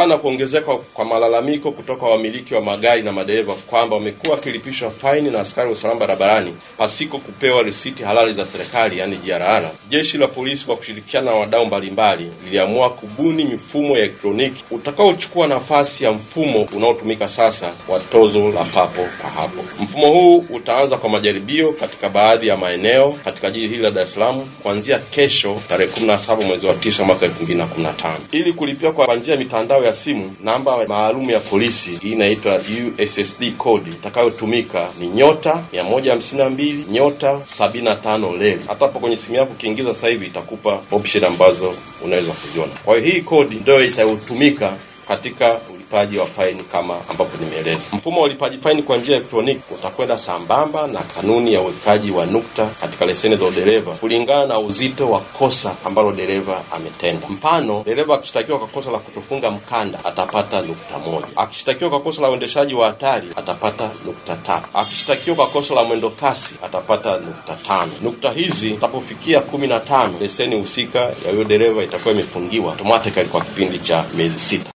Kutokana na kuongezeka kwa malalamiko kutoka wamiliki wa magari na madereva kwamba wamekuwa wakilipishwa faini na askari wa usalama barabarani pasiko kupewa risiti halali za serikali, yani JRR, jeshi la polisi kwa kushirikiana na wadau mbalimbali liliamua kubuni mifumo ya elektroniki utakaochukua nafasi ya mfumo unaotumika sasa wa tozo la papo kwa hapo. Mfumo huu utaanza kwa majaribio katika baadhi ya maeneo katika jiji hili la Dar es Salaam kuanzia kesho tarehe 17 mwezi wa 9 mwaka 2015. Ili kulipia kwa njia ya mitandao ya simu, namba maalum ya polisi hii inaitwa USSD code itakayotumika ni nyota 152 nyota 75 leli. Hata hapo kwenye simu yako ukiingiza sasa hivi itakupa option ambazo unaweza kuziona. Kwa hiyo hii kodi ndio itayotumika katika ulipaji wa faini kama ambapo nimeeleza. Mfumo wa ulipaji faini kwa njia ya elektroniki utakwenda sambamba na kanuni ya uwekaji wa nukta katika leseni za udereva kulingana na uzito wa kosa ambalo dereva ametenda. Mfano, dereva akishtakiwa kwa kosa la kutofunga mkanda atapata nukta moja. Akishtakiwa kwa kosa la uendeshaji wa hatari atapata nukta tatu. Akishtakiwa kwa kosa la mwendo kasi atapata nukta tano. Nukta hizi zitapofikia kumi na tano, leseni husika ya huyo dereva itakuwa imefungiwa automatically kwa kipindi cha miezi sita.